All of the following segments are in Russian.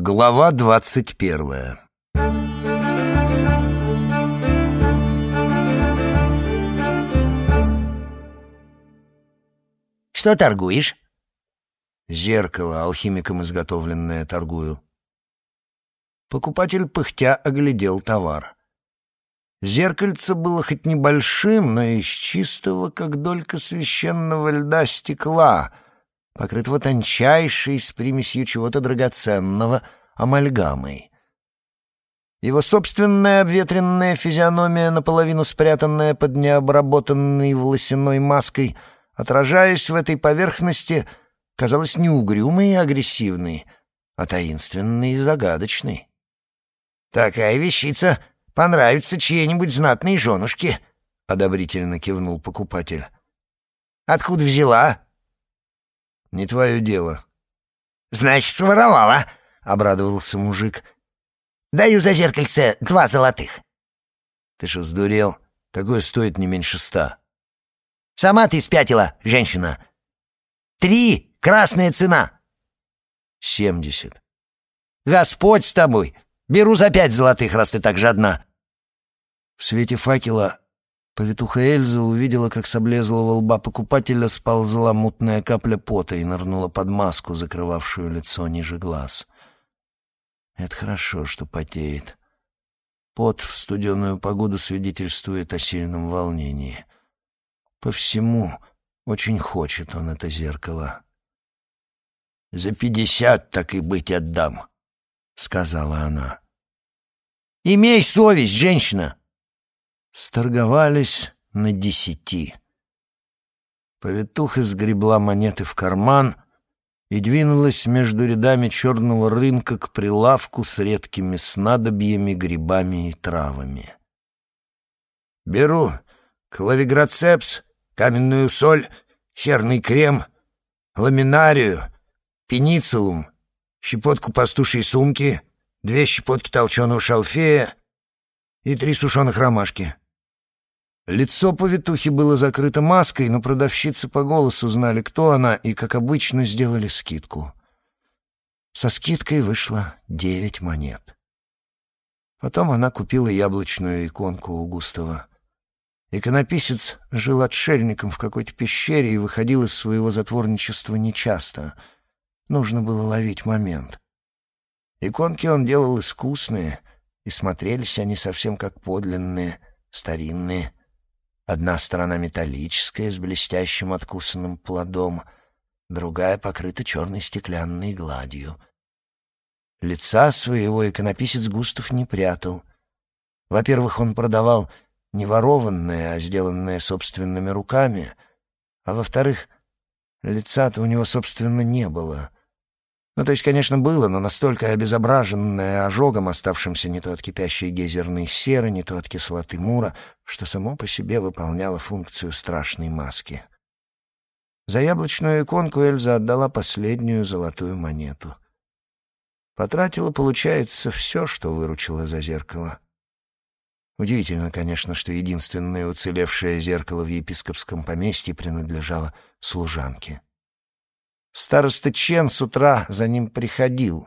Глава двадцать первая «Что торгуешь?» «Зеркало, алхимиком изготовленное, торгую». Покупатель пыхтя оглядел товар. Зеркальце было хоть небольшим, но из чистого, как долька священного льда, стекла, покрытого тончайшей с примесью чего-то драгоценного амальгамой. Его собственная обветренная физиономия, наполовину спрятанная под необработанной волосяной маской, отражаясь в этой поверхности, казалась не угрюмой и агрессивной, а таинственной и загадочной. «Такая вещица понравится чьей-нибудь знатной женушке», — одобрительно кивнул покупатель. «Откуда взяла?» «Не твое дело». «Значит, своровала», — обрадовался мужик. «Даю за зеркальце два золотых». «Ты что, сдурел? Такое стоит не меньше ста». «Сама ты спятила, женщина. Три — красная цена». «Семьдесят». «Господь с тобой! Беру за пять золотых, раз ты так жадна». В свете факела повитуха Эльза увидела, как с облезлого лба покупателя сползла мутная капля пота и нырнула под маску, закрывавшую лицо ниже глаз. Это хорошо, что потеет. Пот в студеную погоду свидетельствует о сильном волнении. По всему очень хочет он это зеркало. «За пятьдесят так и быть отдам», — сказала она. «Имей совесть, женщина!» Сторговались на десяти. Повитуха сгребла монеты в карман и двинулась между рядами черного рынка к прилавку с редкими снадобьями, грибами и травами. «Беру клавиграцепс, каменную соль, серный крем, ламинарию, пенициллум, щепотку пастушьей сумки, две щепотки толченого шалфея и три сушеных ромашки. Лицо повитухи было закрыто маской, но продавщицы по голосу знали, кто она, и, как обычно, сделали скидку. Со скидкой вышло девять монет. Потом она купила яблочную иконку у Густава. Иконописец жил отшельником в какой-то пещере и выходил из своего затворничества нечасто — Нужно было ловить момент. Иконки он делал искусные, и смотрелись они совсем как подлинные, старинные. Одна сторона металлическая, с блестящим откусанным плодом, другая покрыта черной стеклянной гладью. Лица своего иконописец Густав не прятал. Во-первых, он продавал не ворованное, а сделанное собственными руками, а во-вторых, лица-то у него, собственно, не было — ну, то есть, конечно, было, но настолько обезображенное ожогом, оставшимся не то от кипящей гейзерной серы, не то от кислоты мура, что само по себе выполняло функцию страшной маски. За яблочную иконку Эльза отдала последнюю золотую монету. Потратила, получается, все, что выручила за зеркало. Удивительно, конечно, что единственное уцелевшее зеркало в епископском поместье принадлежало служанке. Староста Чен с утра за ним приходил,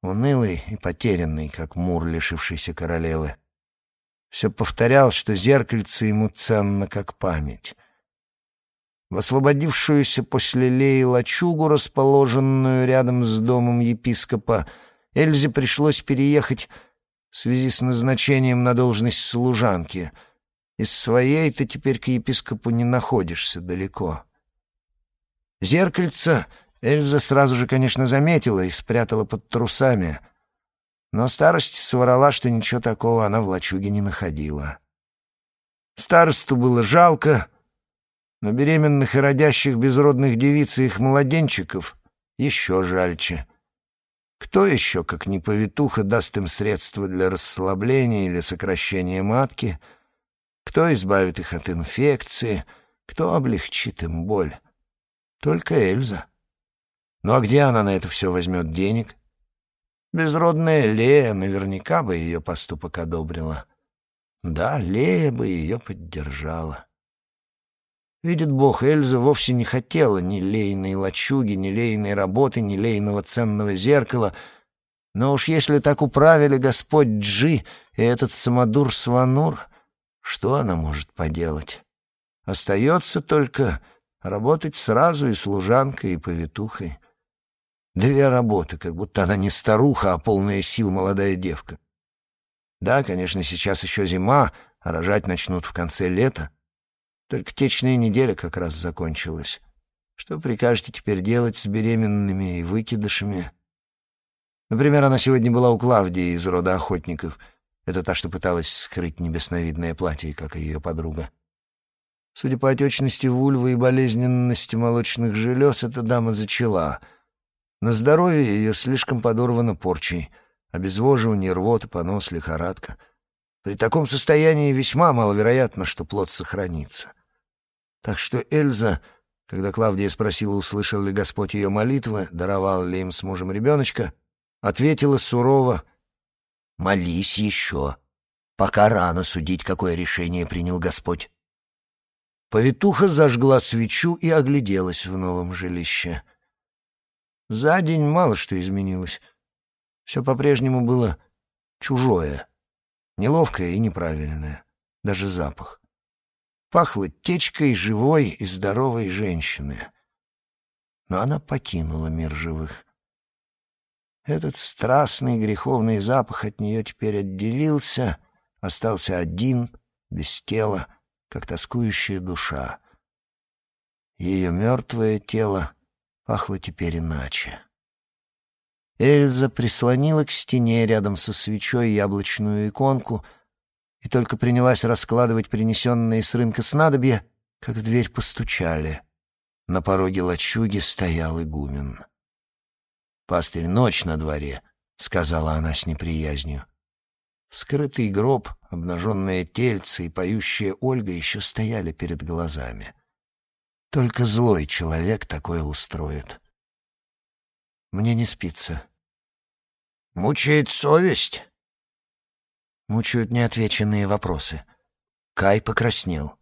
унылый и потерянный, как мур, лишившийся королевы. Все повторял, что зеркальце ему ценно, как память. В освободившуюся после Леи лачугу, расположенную рядом с домом епископа, Эльзе пришлось переехать в связи с назначением на должность служанки. Из своей ты теперь к епископу не находишься далеко. Зеркальце Эльза сразу же, конечно, заметила и спрятала под трусами. Но старость соврала, что ничего такого она в лачуге не находила. Старосту было жалко, но беременных и родящих безродных девиц и их младенчиков еще жальче. Кто еще, как не повитуха, даст им средства для расслабления или сокращения матки? Кто избавит их от инфекции? Кто облегчит им боль? Только Эльза. Ну а где она на это все возьмет денег? Безродная Лея наверняка бы ее поступок одобрила. Да, Лея бы ее поддержала. Видит Бог, Эльза вовсе не хотела ни лейной лачуги, ни лейной работы, ни лейного ценного зеркала. Но уж если так управили Господь Джи и этот самодур Сванур, что она может поделать? Остается только работать сразу и служанкой, и повитухой. Две работы, как будто она не старуха, а полная сил молодая девка. Да, конечно, сейчас еще зима, а рожать начнут в конце лета. Только течная неделя как раз закончилась. Что прикажете теперь делать с беременными и выкидышами? Например, она сегодня была у Клавдии из рода охотников. Это та, что пыталась скрыть небесновидное платье, как и ее подруга. Судя по отечности вульвы и болезненности молочных желез, эта дама зачала — на здоровье ее слишком подорвано порчей. Обезвоживание, рвота, понос, лихорадка. При таком состоянии весьма маловероятно, что плод сохранится. Так что Эльза, когда Клавдия спросила, услышал ли Господь ее молитвы, даровал ли им с мужем ребеночка, ответила сурово «Молись еще, пока рано судить, какое решение принял Господь». Повитуха зажгла свечу и огляделась в новом жилище — за день мало что изменилось. Все по-прежнему было чужое, неловкое и неправильное, даже запах. Пахло течкой живой и здоровой женщины. Но она покинула мир живых. Этот страстный греховный запах от нее теперь отделился, остался один, без тела, как тоскующая душа. Ее мертвое тело пахло теперь иначе. Эльза прислонила к стене рядом со свечой яблочную иконку и только принялась раскладывать принесенные с рынка снадобья, как в дверь постучали. На пороге лачуги стоял игумен. «Пастырь, ночь на дворе», — сказала она с неприязнью. Скрытый гроб, обнаженное тельце и поющая Ольга еще стояли перед глазами. Только злой человек такое устроит. Мне не спится. Мучает совесть? Мучают неотвеченные вопросы. Кай покраснел.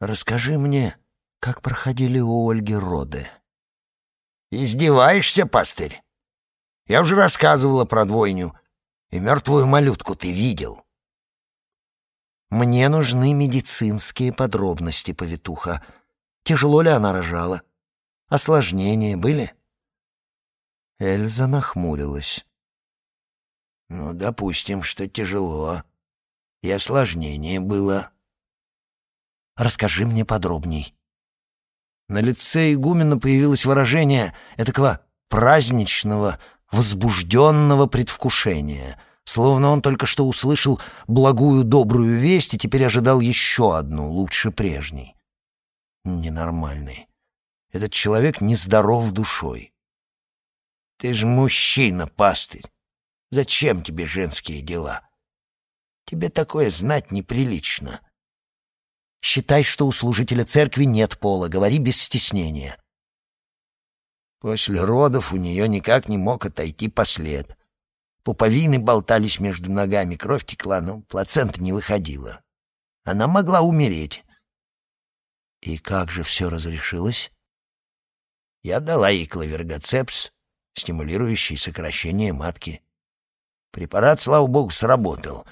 Расскажи мне, как проходили у Ольги роды. Издеваешься, пастырь? Я уже рассказывала про двойню. И мертвую малютку ты видел. Мне нужны медицинские подробности, повитуха. Тяжело ли она рожала? Осложнения были? Эльза нахмурилась. Ну, допустим, что тяжело. И осложнение было. Расскажи мне подробней. На лице игумена появилось выражение этакого праздничного, возбужденного предвкушения, словно он только что услышал благую добрую весть и теперь ожидал еще одну, лучше прежней ненормальный. Этот человек нездоров душой. Ты же мужчина, пастырь. Зачем тебе женские дела? Тебе такое знать неприлично. Считай, что у служителя церкви нет пола, говори без стеснения. После родов у нее никак не мог отойти послед. Пуповины болтались между ногами, кровь текла, но плацента не выходила. Она могла умереть. И как же все разрешилось? Я дала ей клавергоцепс, стимулирующий сокращение матки. Препарат, слава богу, сработал.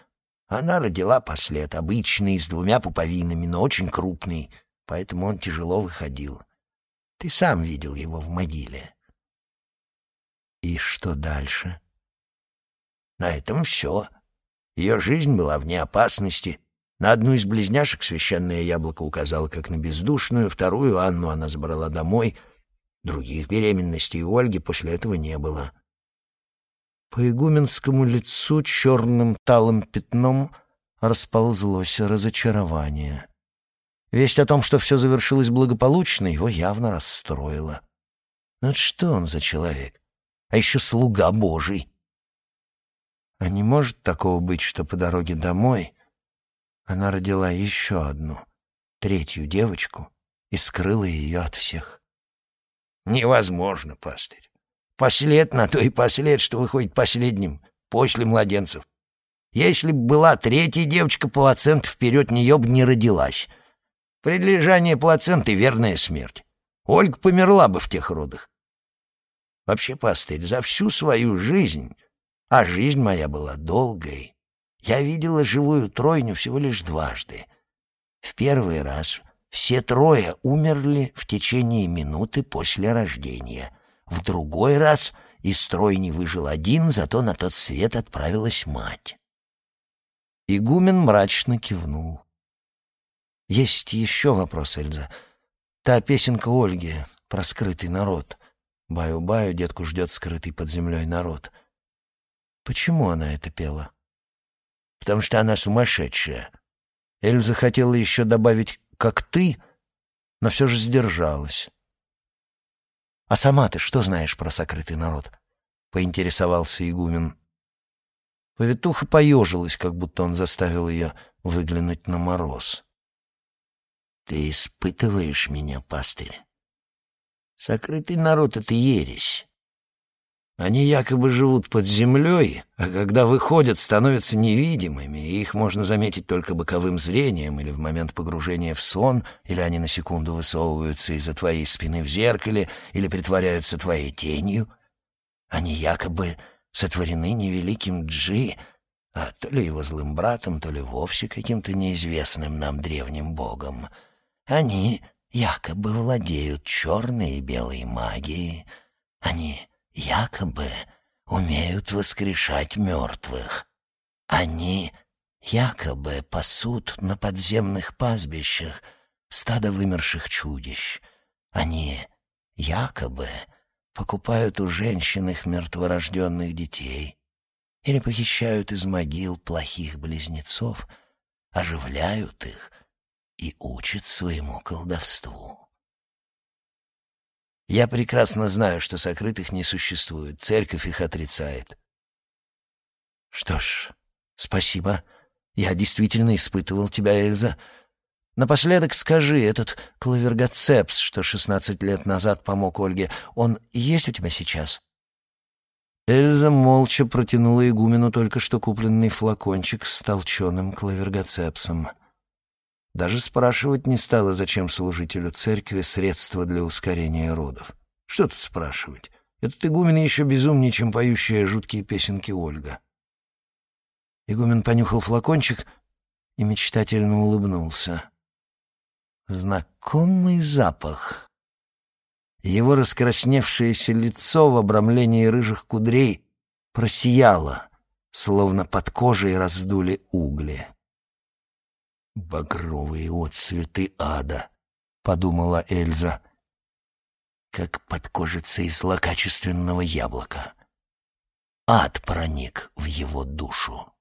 Она родила послед, обычный, с двумя пуповинами, но очень крупный, поэтому он тяжело выходил. Ты сам видел его в могиле. И что дальше? На этом все. Ее жизнь была вне опасности — на одну из близняшек священное яблоко указало как на бездушную, вторую Анну она забрала домой. Других беременностей у Ольги после этого не было. По игуменскому лицу черным талым пятном расползлось разочарование. Весть о том, что все завершилось благополучно, его явно расстроила. Но что он за человек? А еще слуга Божий. А не может такого быть, что по дороге домой она родила еще одну, третью девочку и скрыла ее от всех. Невозможно, пастырь. Послед на то и послед, что выходит последним, после младенцев. Если б была третья девочка, плацент вперед нее бы не родилась. Предлежание плаценты — верная смерть. Ольга померла бы в тех родах. Вообще, пастырь, за всю свою жизнь, а жизнь моя была долгой, я видела живую тройню всего лишь дважды. В первый раз все трое умерли в течение минуты после рождения. В другой раз из тройни выжил один, зато на тот свет отправилась мать. Игумен мрачно кивнул. «Есть еще вопрос, Эльза. Та песенка Ольги про скрытый народ. Баю-баю, детку ждет скрытый под землей народ. Почему она это пела?» «Потому что она сумасшедшая». Эльза хотела еще добавить «как ты», но все же сдержалась. «А сама ты что знаешь про сокрытый народ?» — поинтересовался игумен. Повитуха поежилась, как будто он заставил ее выглянуть на мороз. «Ты испытываешь меня, пастырь? Сокрытый народ — это ересь. Они якобы живут под землей, а когда выходят, становятся невидимыми, и их можно заметить только боковым зрением или в момент погружения в сон, или они на секунду высовываются из-за твоей спины в зеркале, или притворяются твоей тенью. Они якобы сотворены невеликим Джи, а то ли его злым братом, то ли вовсе каким-то неизвестным нам древним богом. Они якобы владеют черной и белой магией. Они якобы умеют воскрешать мертвых. Они якобы пасут на подземных пастбищах стадо вымерших чудищ. Они якобы покупают у женщин их мертворожденных детей или похищают из могил плохих близнецов, оживляют их и учат своему колдовству. Я прекрасно знаю, что сокрытых не существует, церковь их отрицает. Что ж, спасибо. Я действительно испытывал тебя, Эльза. Напоследок скажи, этот клавергоцепс, что шестнадцать лет назад помог Ольге, он есть у тебя сейчас? Эльза молча протянула игумену только что купленный флакончик с толченым клавергоцепсом. Даже спрашивать не стала, зачем служителю церкви средства для ускорения родов. Что тут спрашивать? Этот игумен еще безумнее, чем поющая жуткие песенки Ольга. Игумен понюхал флакончик и мечтательно улыбнулся. Знакомый запах. Его раскрасневшееся лицо в обрамлении рыжих кудрей просияло, словно под кожей раздули угли. «Багровые отцветы ада», — подумала Эльза, как под кожицей злокачественного яблока. Ад проник в его душу.